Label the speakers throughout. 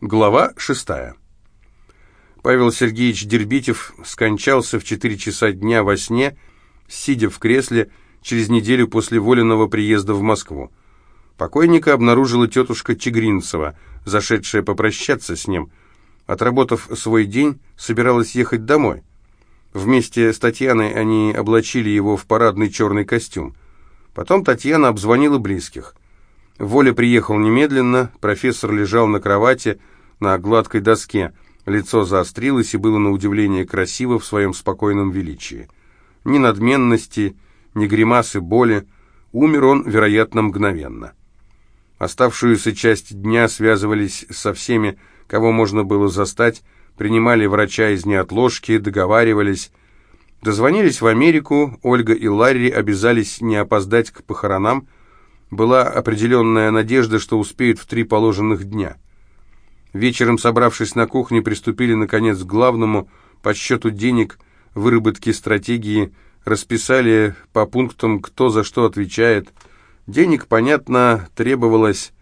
Speaker 1: Глава шестая. Павел Сергеевич Дербитев скончался в 4 часа дня во сне, сидя в кресле через неделю после воленного приезда в Москву. Покойника обнаружила тетушка Чегринцева, зашедшая попрощаться с ним. Отработав свой день, собиралась ехать домой. Вместе с Татьяной они облачили его в парадный черный костюм. Потом Татьяна обзвонила близких. Воля приехал немедленно, профессор лежал на кровати на гладкой доске. Лицо заострилось и было на удивление красиво в своем спокойном величии. Ни надменности, ни гримасы боли. Умер он, вероятно, мгновенно. Оставшуюся часть дня связывались со всеми, кого можно было застать, принимали врача из неотложки, договаривались. Дозвонились в Америку, Ольга и Ларри обязались не опоздать к похоронам, была определенная надежда, что успеют в три положенных дня. Вечером, собравшись на кухне, приступили, наконец, к главному подсчету денег, выработке стратегии, расписали по пунктам, кто за что отвечает. Денег, понятно, требовалось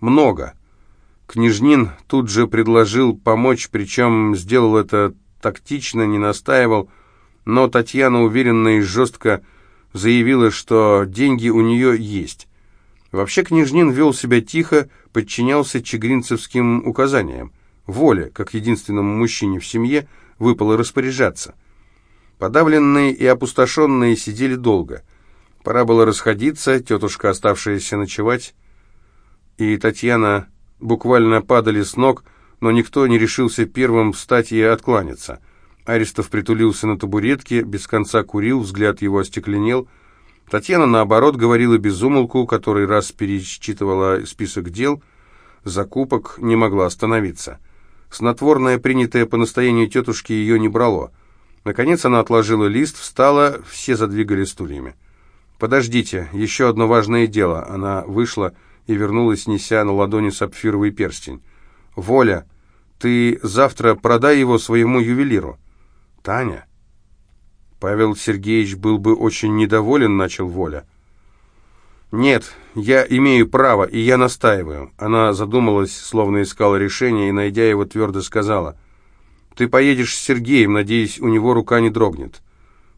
Speaker 1: много. Княжнин тут же предложил помочь, причем сделал это тактично, не настаивал, но Татьяна уверенно и жестко заявила, что деньги у нее есть. Вообще Княжнин вел себя тихо, подчинялся чегринцевским указаниям. Воле, как единственному мужчине в семье, выпало распоряжаться. Подавленные и опустошенные сидели долго. Пора было расходиться, тетушка, оставшаяся ночевать, и Татьяна буквально падали с ног, но никто не решился первым встать и откланяться. Аристов притулился на табуретке, без конца курил, взгляд его остекленел — Татьяна, наоборот, говорила безумолку, который раз перечитывала список дел, закупок, не могла остановиться. Снотворное, принятое по настоянию тетушки, ее не брало. Наконец она отложила лист, встала, все задвигали стульями. «Подождите, еще одно важное дело». Она вышла и вернулась, неся на ладони сапфировый перстень. «Воля, ты завтра продай его своему ювелиру». «Таня?» Павел Сергеевич был бы очень недоволен, начал Воля. «Нет, я имею право, и я настаиваю». Она задумалась, словно искала решение, и, найдя его, твердо сказала. «Ты поедешь с Сергеем, надеюсь, у него рука не дрогнет».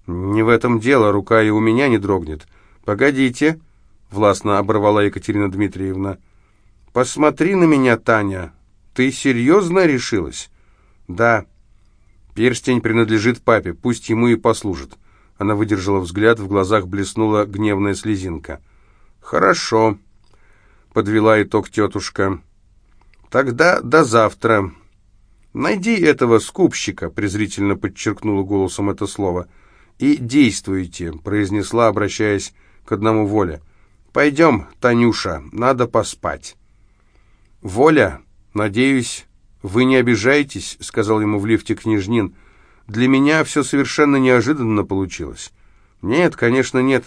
Speaker 1: «Не в этом дело, рука и у меня не дрогнет». «Погодите», — властно оборвала Екатерина Дмитриевна. «Посмотри на меня, Таня. Ты серьезно решилась?» «Да». Перстень принадлежит папе, пусть ему и послужит. Она выдержала взгляд, в глазах блеснула гневная слезинка. «Хорошо», — подвела итог тетушка. «Тогда до завтра. Найди этого скупщика», — презрительно подчеркнула голосом это слово. «И действуйте», — произнесла, обращаясь к одному Воле. «Пойдем, Танюша, надо поспать». «Воля, надеюсь, «Вы не обижаетесь», — сказал ему в лифте Княжнин. «Для меня все совершенно неожиданно получилось». «Нет, конечно, нет.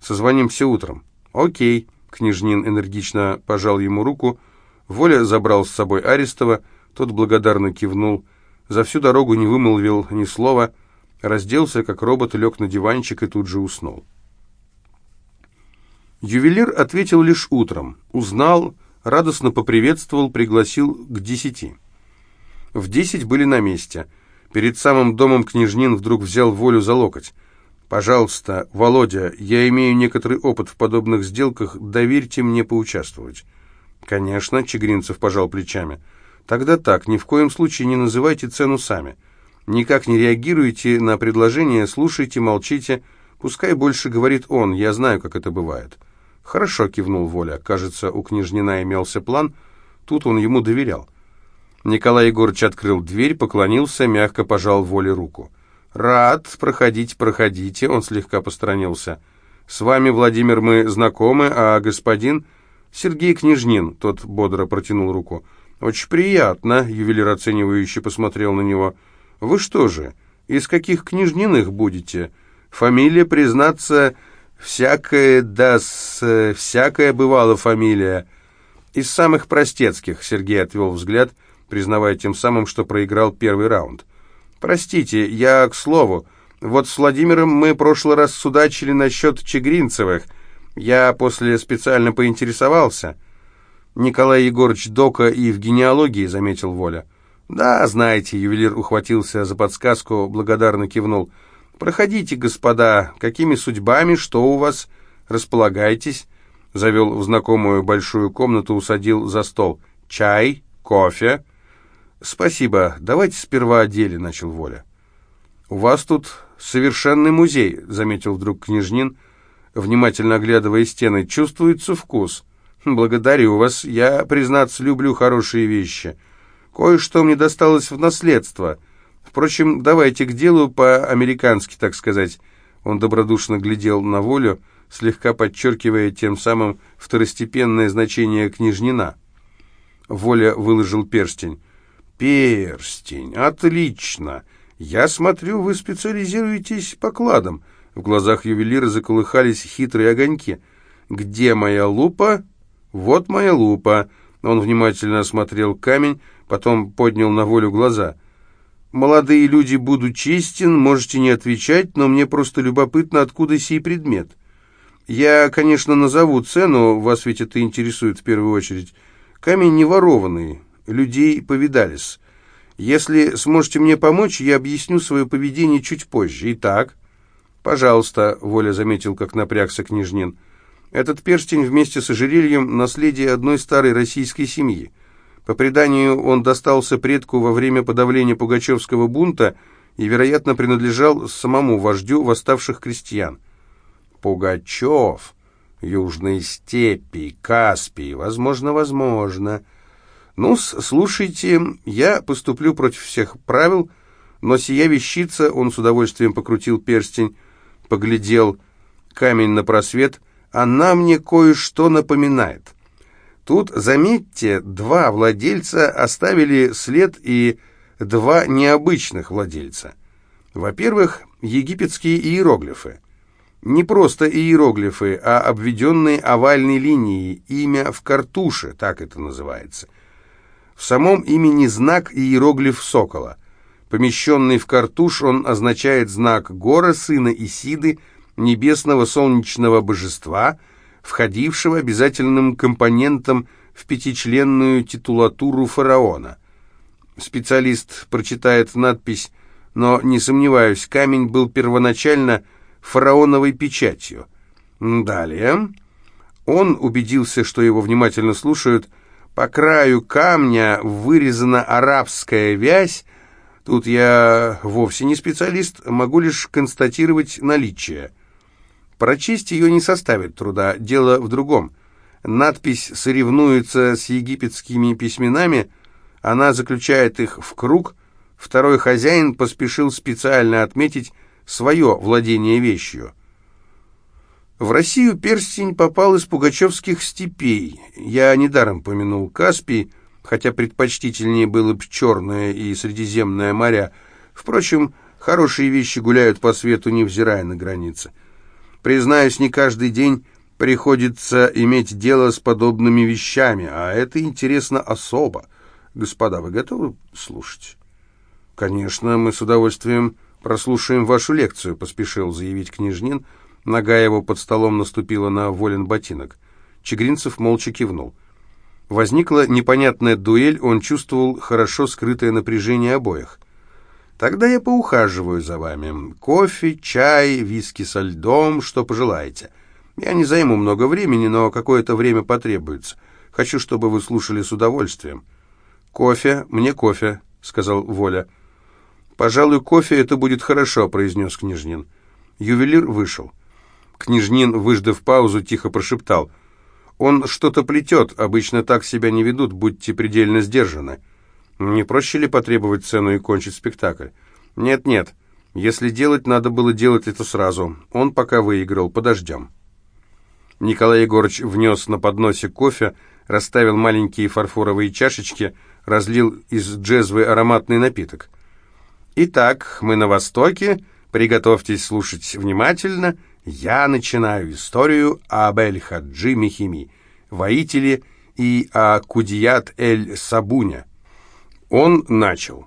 Speaker 1: Созвонимся утром». «Окей», — Княжнин энергично пожал ему руку. Воля забрал с собой Арестова, тот благодарно кивнул. За всю дорогу не вымолвил ни слова, разделся, как робот, лег на диванчик и тут же уснул. Ювелир ответил лишь утром. Узнал, радостно поприветствовал, пригласил к десяти. В десять были на месте. Перед самым домом княжнин вдруг взял волю за локоть. «Пожалуйста, Володя, я имею некоторый опыт в подобных сделках, доверьте мне поучаствовать». «Конечно», — Чегринцев пожал плечами. «Тогда так, ни в коем случае не называйте цену сами. Никак не реагируйте на предложение, слушайте, молчите. Пускай больше говорит он, я знаю, как это бывает». «Хорошо», — кивнул Воля. Кажется, у княжнина имелся план. Тут он ему доверял. Николай Егорович открыл дверь, поклонился, мягко пожал Воле руку. «Рад, проходите, проходите», — он слегка посторонился. «С вами, Владимир, мы знакомы, а господин...» «Сергей Княжнин», — тот бодро протянул руку. «Очень приятно», — ювелир оценивающе посмотрел на него. «Вы что же, из каких княжниных будете? Фамилия, признаться, всякая, да, с, всякая бывала фамилия». «Из самых простецких», — Сергей отвел взгляд, — признавая тем самым, что проиграл первый раунд. «Простите, я к слову. Вот с Владимиром мы прошлый раз судачили насчет Чегринцевых. Я после специально поинтересовался». Николай Егорович Дока и в генеалогии, заметил Воля. Да, знаете, ювелир ухватился за подсказку, благодарно кивнул. Проходите, господа, какими судьбами, что у вас? Располагайтесь. Завел в знакомую большую комнату, усадил за стол. Чай, кофе. Спасибо, давайте сперва о деле, начал Воля. У вас тут совершенный музей, заметил вдруг Княжнин, внимательно оглядывая стены. Чувствуется вкус. «Благодарю вас. Я, признаться, люблю хорошие вещи. Кое-что мне досталось в наследство. Впрочем, давайте к делу по-американски, так сказать». Он добродушно глядел на волю, слегка подчеркивая тем самым второстепенное значение княжнина. Воля выложил перстень. «Перстень! Отлично! Я смотрю, вы специализируетесь по кладам». В глазах ювелира заколыхались хитрые огоньки. «Где моя лупа?» «Вот моя лупа». Он внимательно осмотрел камень, потом поднял на волю глаза. «Молодые люди, буду честен, можете не отвечать, но мне просто любопытно, откуда сей предмет. Я, конечно, назову цену, вас ведь это интересует в первую очередь. Камень не ворованный, людей повидались. Если сможете мне помочь, я объясню свое поведение чуть позже. Итак, пожалуйста», — Воля заметил, как напрягся Княжнин, — этот перстень вместе с ожерельем – наследие одной старой российской семьи. По преданию, он достался предку во время подавления Пугачевского бунта и, вероятно, принадлежал самому вождю восставших крестьян. Пугачев, Южные степи, Каспий, возможно, возможно. Ну слушайте, я поступлю против всех правил, но сия вещица, он с удовольствием покрутил перстень, поглядел камень на просвет – она мне кое-что напоминает. Тут, заметьте, два владельца оставили след и два необычных владельца. Во-первых, египетские иероглифы. Не просто иероглифы, а обведенные овальной линией, имя в картуше, так это называется. В самом имени знак иероглиф сокола. Помещенный в картуш, он означает знак Гора, сына Исиды, небесного солнечного божества, входившего обязательным компонентом в пятичленную титулатуру фараона. Специалист прочитает надпись, но, не сомневаюсь, камень был первоначально фараоновой печатью. Далее он убедился, что его внимательно слушают. По краю камня вырезана арабская вязь, Тут я вовсе не специалист, могу лишь констатировать наличие. Прочесть ее не составит труда, дело в другом. Надпись соревнуется с египетскими письменами, она заключает их в круг, второй хозяин поспешил специально отметить свое владение вещью. В Россию перстень попал из пугачевских степей. Я недаром помянул Каспий, хотя предпочтительнее было бы Черное и Средиземное моря. Впрочем, хорошие вещи гуляют по свету, невзирая на границы. Признаюсь, не каждый день приходится иметь дело с подобными вещами, а это интересно особо. Господа, вы готовы слушать? Конечно, мы с удовольствием прослушаем вашу лекцию, поспешил заявить княжнин. Нога его под столом наступила на волен ботинок. Чегринцев молча кивнул. Возникла непонятная дуэль, он чувствовал хорошо скрытое напряжение обоих. Тогда я поухаживаю за вами. Кофе, чай, виски со льдом, что пожелаете. Я не займу много времени, но какое-то время потребуется. Хочу, чтобы вы слушали с удовольствием. Кофе, мне кофе, сказал Воля. Пожалуй, кофе это будет хорошо, произнес Княжнин. Ювелир вышел. Княжнин, выждав паузу, тихо прошептал. Он что-то плетет, обычно так себя не ведут, будьте предельно сдержаны. Не проще ли потребовать цену и кончить спектакль? Нет-нет, если делать, надо было делать это сразу. Он пока выиграл, подождем. Николай Егорович внес на подносе кофе, расставил маленькие фарфоровые чашечки, разлил из джезвы ароматный напиток. «Итак, мы на Востоке. Приготовьтесь слушать внимательно. Я начинаю историю об Эль-Хаджи Мехими, воителе и о Кудият Эль-Сабуня». Он начал.